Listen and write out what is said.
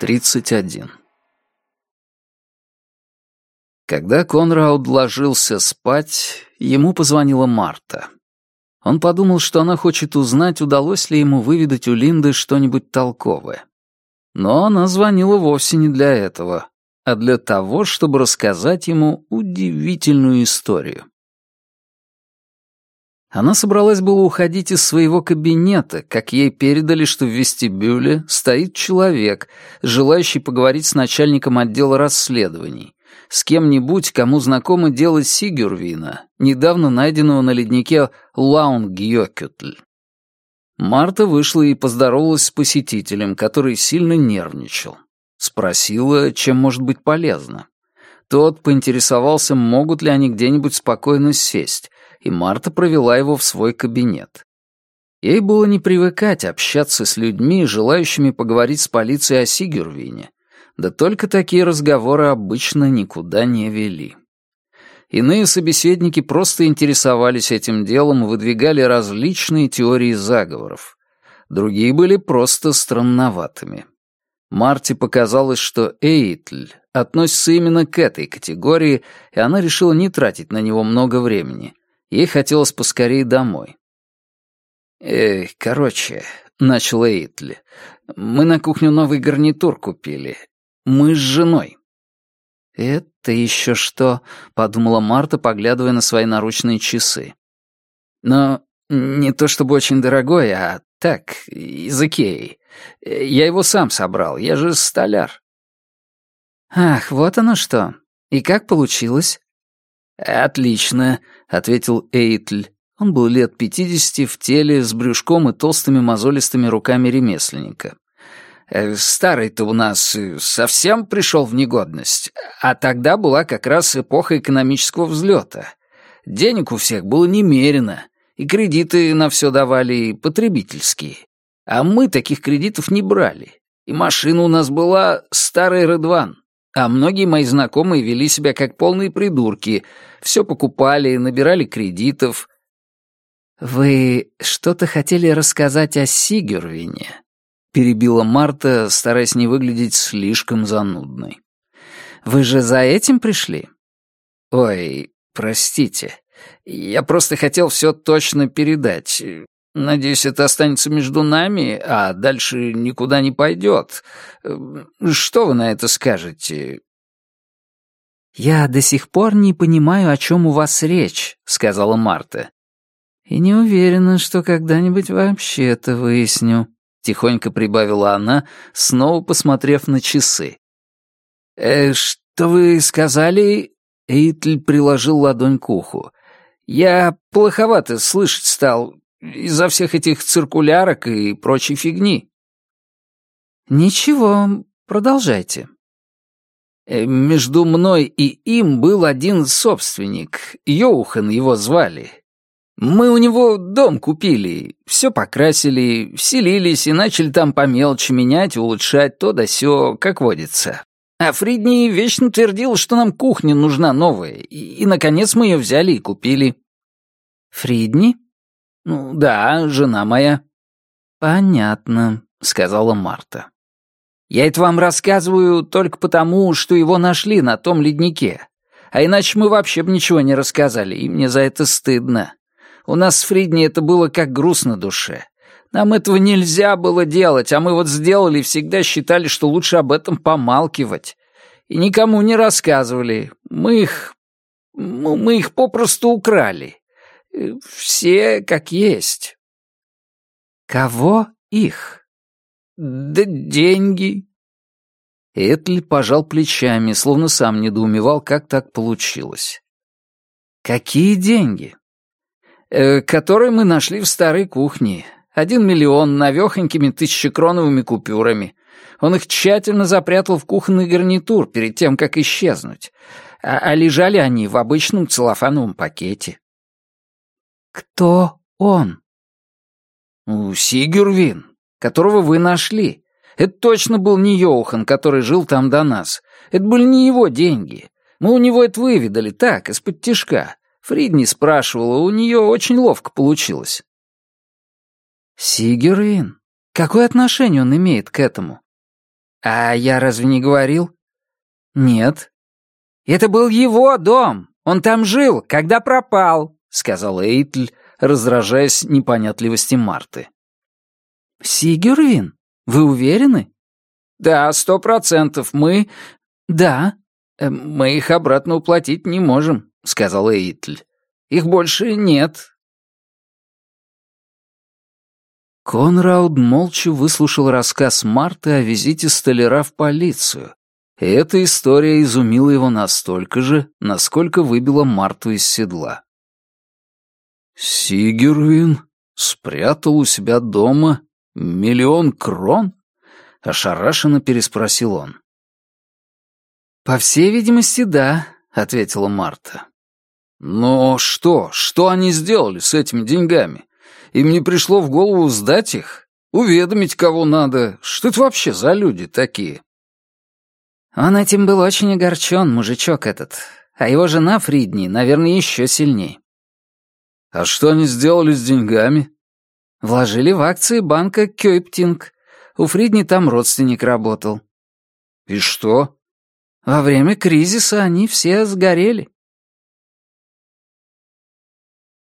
31. Когда Конрауд ложился спать, ему позвонила Марта. Он подумал, что она хочет узнать, удалось ли ему выведать у Линды что-нибудь толковое. Но она звонила вовсе не для этого, а для того, чтобы рассказать ему удивительную историю. Она собралась было уходить из своего кабинета, как ей передали, что в вестибюле стоит человек, желающий поговорить с начальником отдела расследований, с кем-нибудь, кому знакомо дело Сигюрвина, недавно найденного на леднике Лаунгьёкютль. Марта вышла и поздоровалась с посетителем, который сильно нервничал. Спросила, чем может быть полезно. Тот поинтересовался, могут ли они где-нибудь спокойно сесть, и Марта провела его в свой кабинет. Ей было не привыкать общаться с людьми, желающими поговорить с полицией о Сигюрвине, да только такие разговоры обычно никуда не вели. Иные собеседники просто интересовались этим делом и выдвигали различные теории заговоров. Другие были просто странноватыми. Марте показалось, что Эйтль относится именно к этой категории, и она решила не тратить на него много времени. Ей хотелось поскорее домой. «Эй, короче», — начал Эйтли, — «мы на кухню новый гарнитур купили. Мы с женой». «Это еще что?» — подумала Марта, поглядывая на свои наручные часы. «Но не то чтобы очень дорогой, а так, из Икеи. Я его сам собрал, я же столяр». «Ах, вот оно что. И как получилось?» «Отлично», — ответил Эйтль. Он был лет пятидесяти в теле, с брюшком и толстыми мозолистыми руками ремесленника. Э, старый-то у нас э, совсем пришел в негодность, а тогда была как раз эпоха экономического взлета. Денег у всех было немерено, и кредиты на все давали, потребительские. А мы таких кредитов не брали. И машина у нас была старый Редван. А многие мои знакомые вели себя как полные придурки. Все покупали, набирали кредитов. «Вы что-то хотели рассказать о Сигюрвине?» перебила Марта, стараясь не выглядеть слишком занудной. «Вы же за этим пришли?» «Ой, простите. Я просто хотел все точно передать. Надеюсь, это останется между нами, а дальше никуда не пойдет. Что вы на это скажете?» «Я до сих пор не понимаю, о чем у вас речь», — сказала Марта. «И не уверена, что когда-нибудь вообще это выясню». Тихонько прибавила она, снова посмотрев на часы. «Э, что вы сказали?» Эйтль приложил ладонь к уху. «Я плоховато слышать стал из-за всех этих циркулярок и прочей фигни». «Ничего, продолжайте». Э, «Между мной и им был один собственник. Йоухан его звали. Мы у него дом купили, все покрасили, вселились и начали там по мелочи менять, улучшать то да сё, как водится. А Фридни вечно твердил, что нам кухня нужна новая, и, и наконец мы ее взяли и купили. Фридни? Ну да, жена моя. Понятно, сказала Марта. Я это вам рассказываю только потому, что его нашли на том леднике. А иначе мы вообще бы ничего не рассказали, и мне за это стыдно. У нас с Фридни это было как груз на душе. Нам этого нельзя было делать, а мы вот сделали и всегда считали, что лучше об этом помалкивать. И никому не рассказывали. Мы их... мы их попросту украли. Все как есть. Кого их? Да деньги. Этли пожал плечами, словно сам недоумевал, как так получилось. Какие деньги? э, который мы нашли в старой кухне. Один миллион навехонькими тысячекроновыми купюрами. Он их тщательно запрятал в кухонный гарнитур перед тем, как исчезнуть. А, а лежали они в обычном целлофановом пакете. «Кто он?» «Ну, Сигюрвин, которого вы нашли. Это точно был не Йоухан, который жил там до нас. Это были не его деньги. Мы у него это выведали, так, из-под тишка. Фридни спрашивала, у нее очень ловко получилось. Сигерин? Какое отношение он имеет к этому? «А я разве не говорил?» «Нет». «Это был его дом. Он там жил, когда пропал», — сказал Эйтль, раздражаясь непонятливости Марты. «Сигюрвин, вы уверены?» «Да, сто процентов. Мы...» «Да». Э, «Мы их обратно уплатить не можем», — сказал Эйтль. «Их больше нет». Конрауд молча выслушал рассказ Марты о визите столяра в полицию, и эта история изумила его настолько же, насколько выбила Марту из седла. «Сигервин спрятал у себя дома миллион крон?» — ошарашенно переспросил он. «По всей видимости, да», — ответила Марта. «Но что? Что они сделали с этими деньгами? Им не пришло в голову сдать их? Уведомить кого надо? Что это вообще за люди такие?» Он этим был очень огорчен, мужичок этот. А его жена Фридни, наверное, еще сильней. «А что они сделали с деньгами?» «Вложили в акции банка Кёйптинг. У Фридни там родственник работал». «И что?» «Во время кризиса они все сгорели».